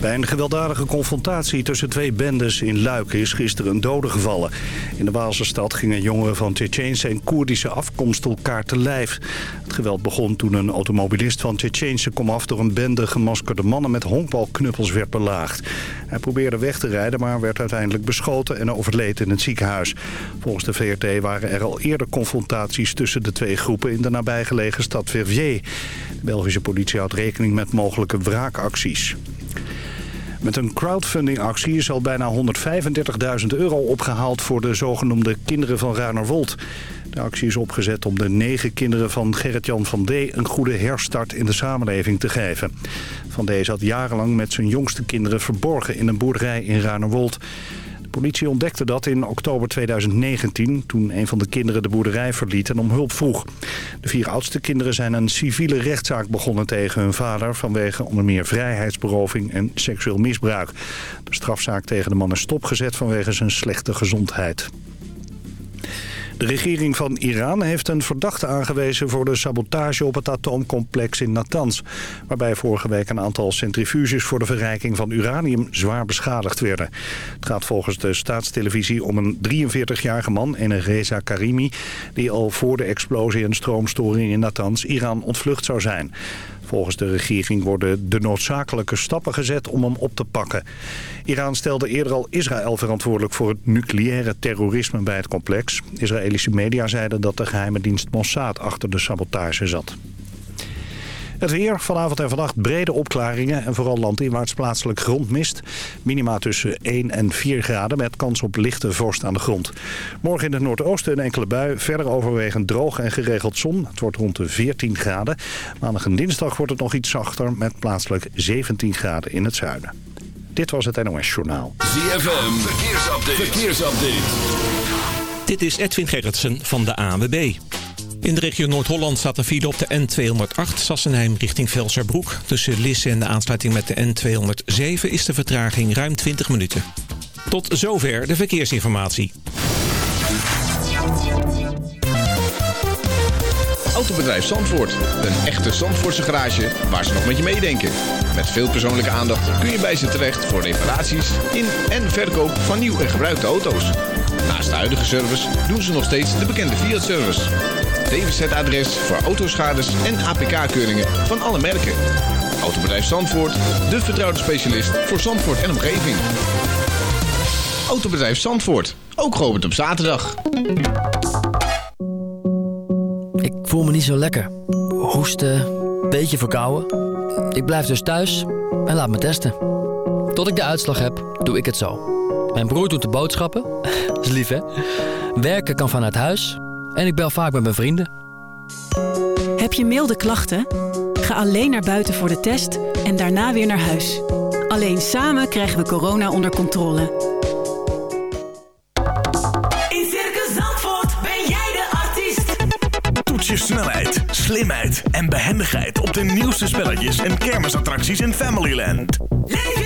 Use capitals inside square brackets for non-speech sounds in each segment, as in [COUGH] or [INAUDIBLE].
Bij een gewelddadige confrontatie tussen twee bendes in Luik is gisteren een dode gevallen. In de Waalse stad gingen jongeren van Tsjetsjeense en Koerdische afkomst elkaar te lijf. Het geweld begon toen een automobilist van Tsjetsjeense komaf door een bende gemaskerde mannen met honkbalknuppels werd belaagd. Hij probeerde weg te rijden, maar werd uiteindelijk beschoten en overleed in het ziekenhuis. Volgens de VRT waren er al eerder confrontaties tussen de twee groepen in de nabijgelegen stad Verviers. De Belgische politie houdt rekening met mogelijke wraakacties. Met een crowdfundingactie is al bijna 135.000 euro opgehaald voor de zogenoemde kinderen van Ruinerwold. De actie is opgezet om de negen kinderen van Gerrit-Jan van D. een goede herstart in de samenleving te geven. Van D. zat jarenlang met zijn jongste kinderen verborgen in een boerderij in Ruinerwold. Politie ontdekte dat in oktober 2019... toen een van de kinderen de boerderij verliet en om hulp vroeg. De vier oudste kinderen zijn een civiele rechtszaak begonnen tegen hun vader... vanwege onder meer vrijheidsberoving en seksueel misbruik. De strafzaak tegen de man is stopgezet vanwege zijn slechte gezondheid. De regering van Iran heeft een verdachte aangewezen voor de sabotage op het atoomcomplex in Natanz. Waarbij vorige week een aantal centrifuges voor de verrijking van uranium zwaar beschadigd werden. Het gaat volgens de staatstelevisie om een 43-jarige man, een Reza Karimi, die al voor de explosie en stroomstoring in Natanz Iran ontvlucht zou zijn. Volgens de regering worden de noodzakelijke stappen gezet om hem op te pakken. Iran stelde eerder al Israël verantwoordelijk voor het nucleaire terrorisme bij het complex. Israëlische media zeiden dat de geheime dienst Mossad achter de sabotage zat. Het weer, vanavond en vannacht brede opklaringen en vooral landinwaarts plaatselijk grondmist. Minima tussen 1 en 4 graden met kans op lichte vorst aan de grond. Morgen in het noordoosten een enkele bui, verder overwegend droog en geregeld zon. Het wordt rond de 14 graden. Maandag en dinsdag wordt het nog iets zachter met plaatselijk 17 graden in het zuiden. Dit was het NOS Journaal. ZFM, verkeersupdate. verkeersupdate. Dit is Edwin Gerritsen van de ANWB. In de regio Noord-Holland staat een file op de N208 Sassenheim richting Velserbroek. Tussen Lisse en de aansluiting met de N207 is de vertraging ruim 20 minuten. Tot zover de verkeersinformatie. Autobedrijf Zandvoort. Een echte Zandvoortse garage waar ze nog met je meedenken. Met veel persoonlijke aandacht kun je bij ze terecht voor reparaties in en verkoop van nieuw en gebruikte auto's. Naast de huidige service doen ze nog steeds de bekende Fiat-service. DWZ-adres voor autoschades en APK-keuringen van alle merken. Autobedrijf Zandvoort, de vertrouwde specialist voor Zandvoort en omgeving. Autobedrijf Zandvoort, ook geopend op zaterdag. Ik voel me niet zo lekker. Hoesten, beetje verkouden. Ik blijf dus thuis en laat me testen. Tot ik de uitslag heb, doe ik het zo. Mijn broer doet de boodschappen. [LAUGHS] is lief, hè? Werken kan vanuit huis. En ik bel vaak met mijn vrienden. Heb je milde klachten? Ga alleen naar buiten voor de test en daarna weer naar huis. Alleen samen krijgen we corona onder controle. In Circus Zandvoort ben jij de artiest. Toets je snelheid, slimheid en behendigheid op de nieuwste spelletjes en kermisattracties in Familyland. Leef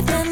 Alles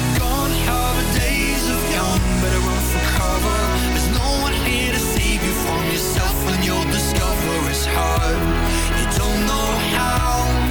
It's hard. You don't know how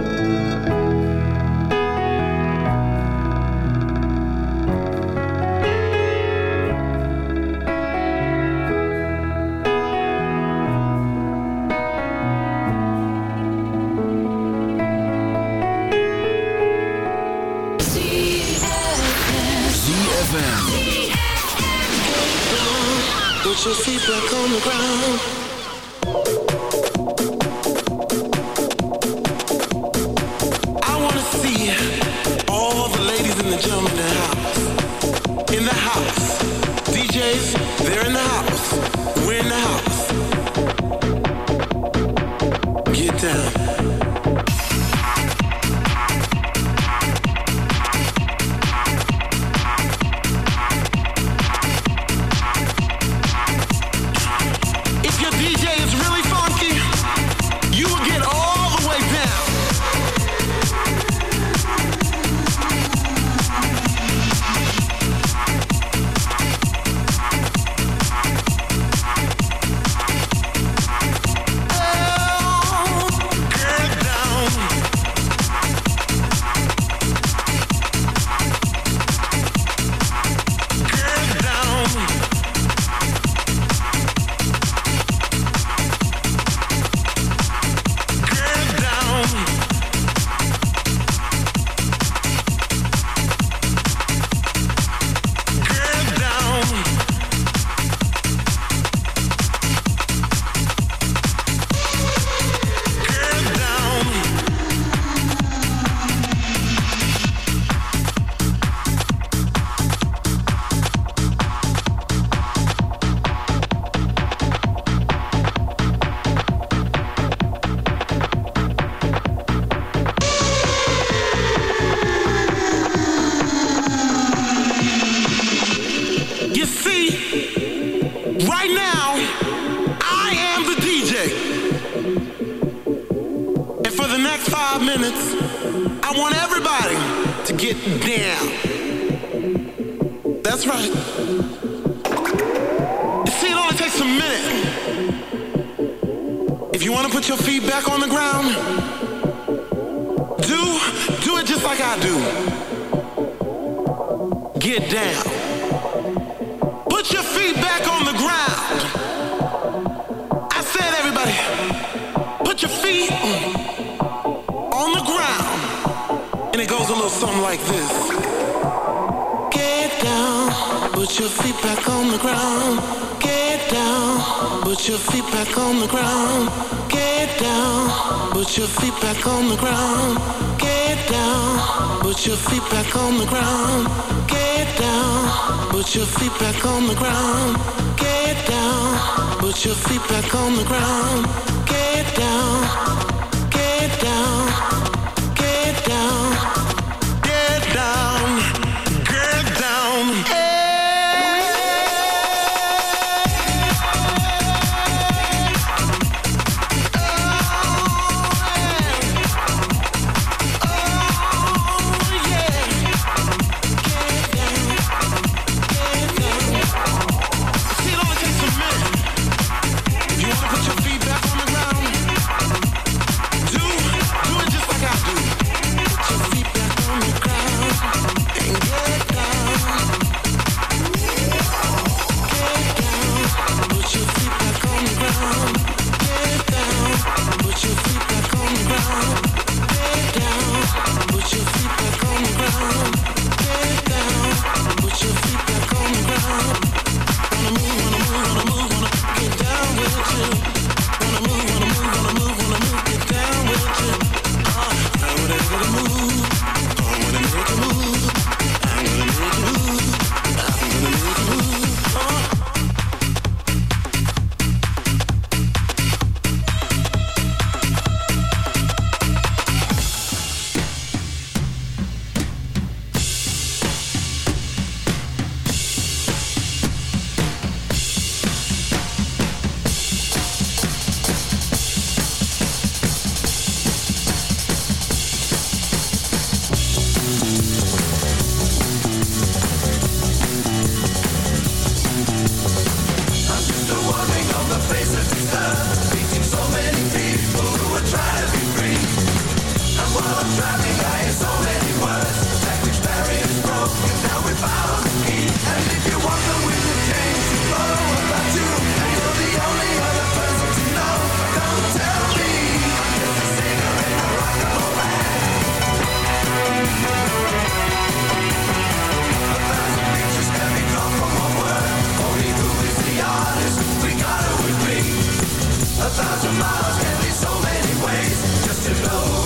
Your feet back on the ground. miles and miles, can be so many ways just to know.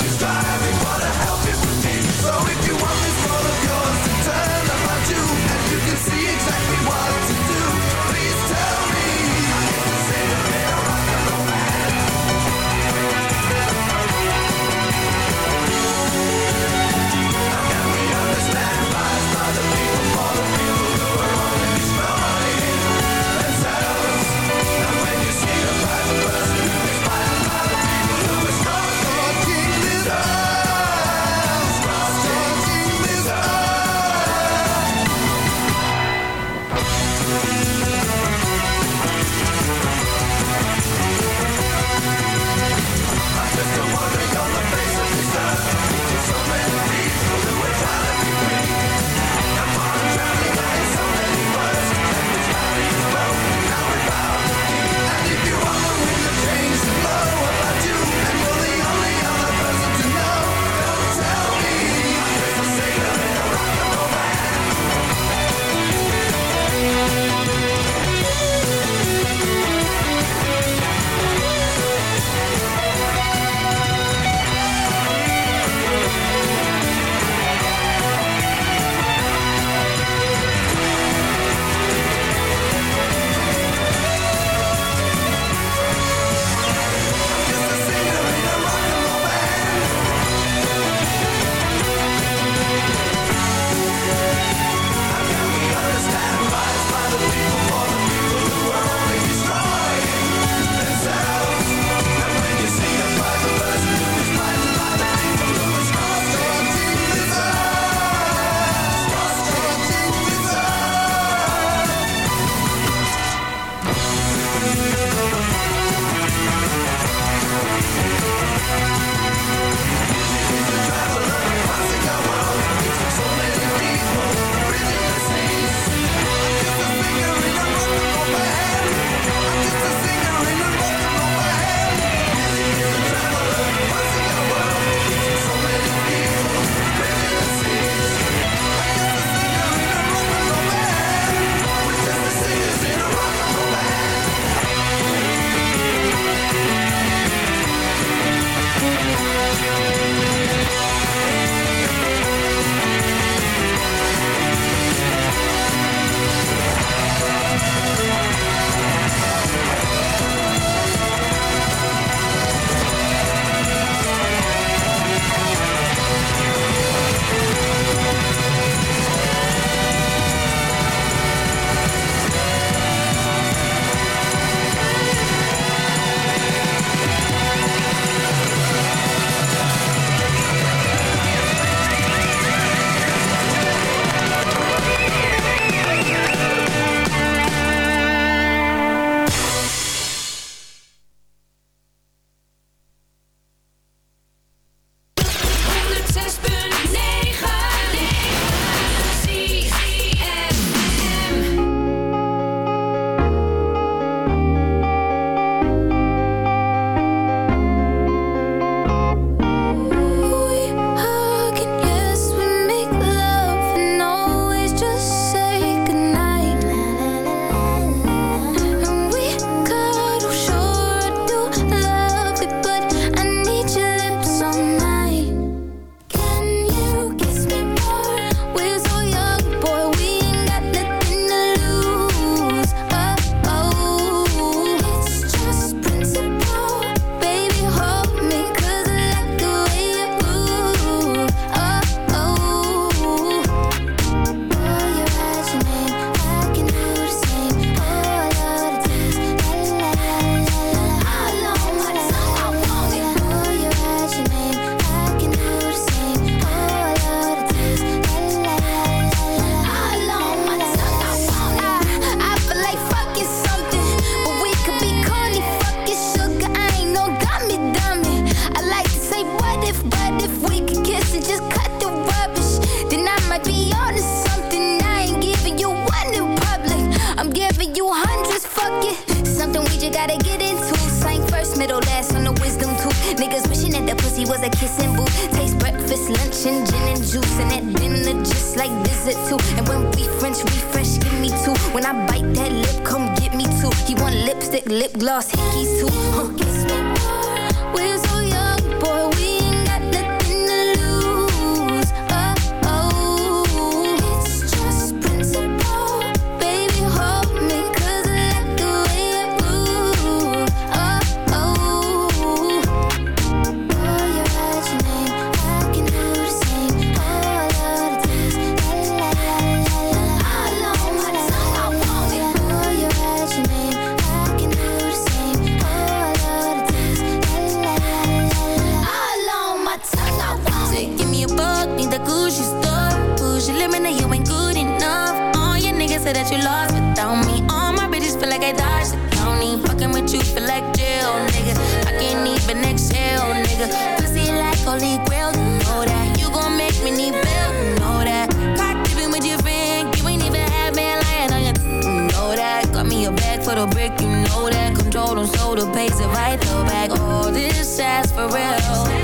that you ain't good enough. All your niggas say that you lost without me. All my bitches feel like I dodged the county. Fucking with you feel like jail, nigga. I can't even exhale, nigga. Pussy like holy grail, you know that. You gon' make me need bail, you know that. Cock dipping with your friend, you ain't even had man lying on your. You know that. Got me a bag for the brick, you know that. Control on soda, pace, it right the back. All oh, this ass for real.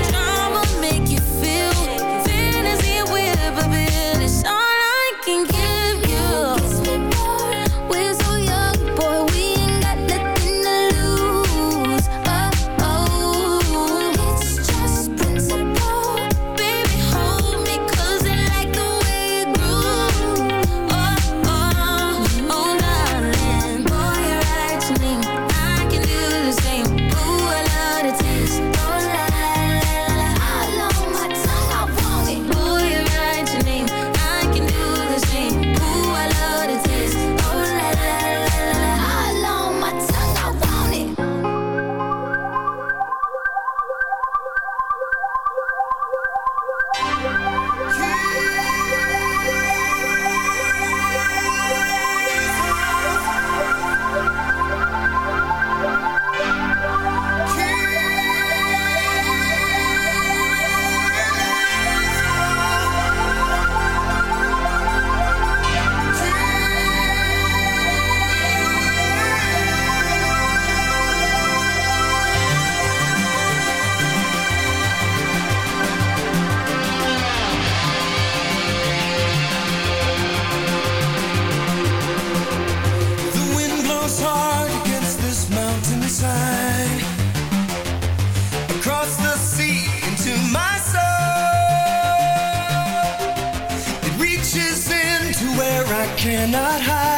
cannot hide.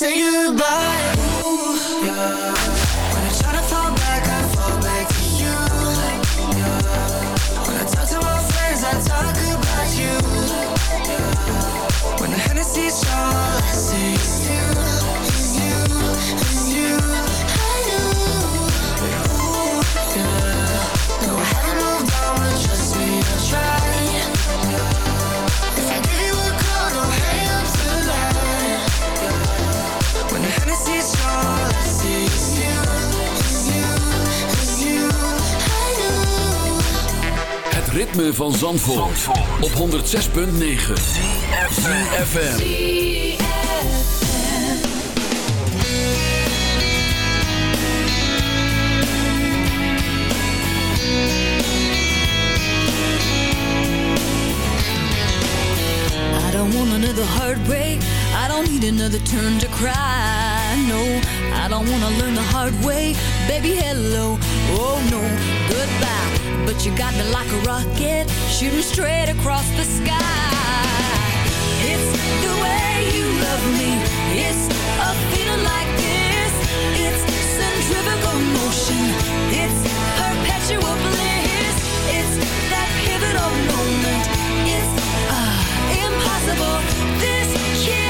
say goodbye Ooh, yeah. When I try to fall back, I fall back to you yeah. When I talk to my friends, I talk about you yeah. When the Hennessy's strong, I see ritme van Zandvoort, op 106.9 I don't want another heartbreak. I don't need another turn to cry. No, I don't want to learn the hard way. baby, hello. Oh no, goodbye. But you got me like a rocket, shooting straight across the sky. It's the way you love me. It's a feeling like this. It's centrifugal motion. It's perpetual bliss. It's that pivotal moment. It's uh, impossible. This can't.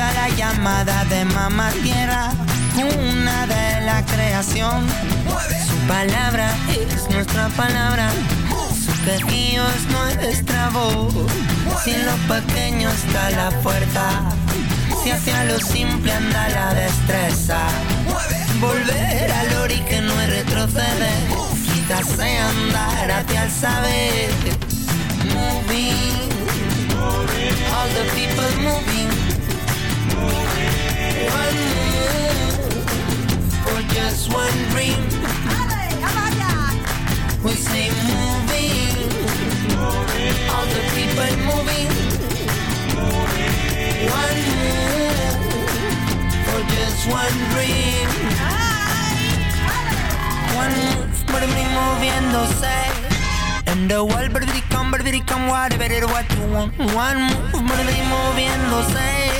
Escucha la llamada de mamá tierra, una de la creación. Su palabra es nuestra palabra. Su quejío es nuestra voz. Si en lo pequeño está la fuerza, si hacia lo simple anda la destreza. Volver al ori que no es retroceder, quizás sea andar hacia el saber. Moving, all the people moving. One move for just one dream. We moving, all the people moving. One move for just one dream. One move moviéndose. And the world, but come, but come, whatever it what you want. One move, but moviéndose.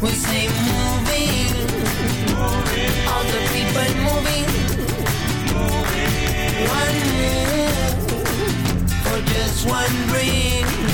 We say moving. All the people moving. One move for just one.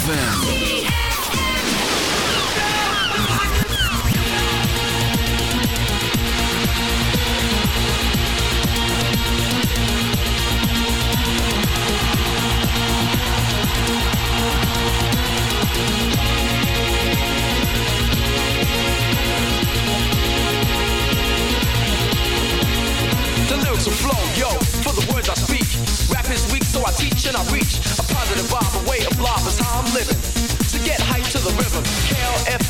ZFM.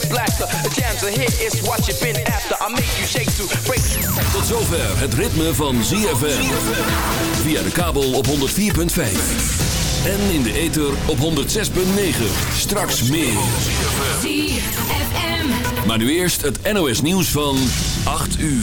The pyramid blaster. The jams are here, it's what you've been after. I make you shake to break. Tot zover het ritme van ZFM. Via de kabel op 104.5. En in de ether op 106.9. Straks meer. ZFM. Maar nu eerst het NOS nieuws van 8 uur.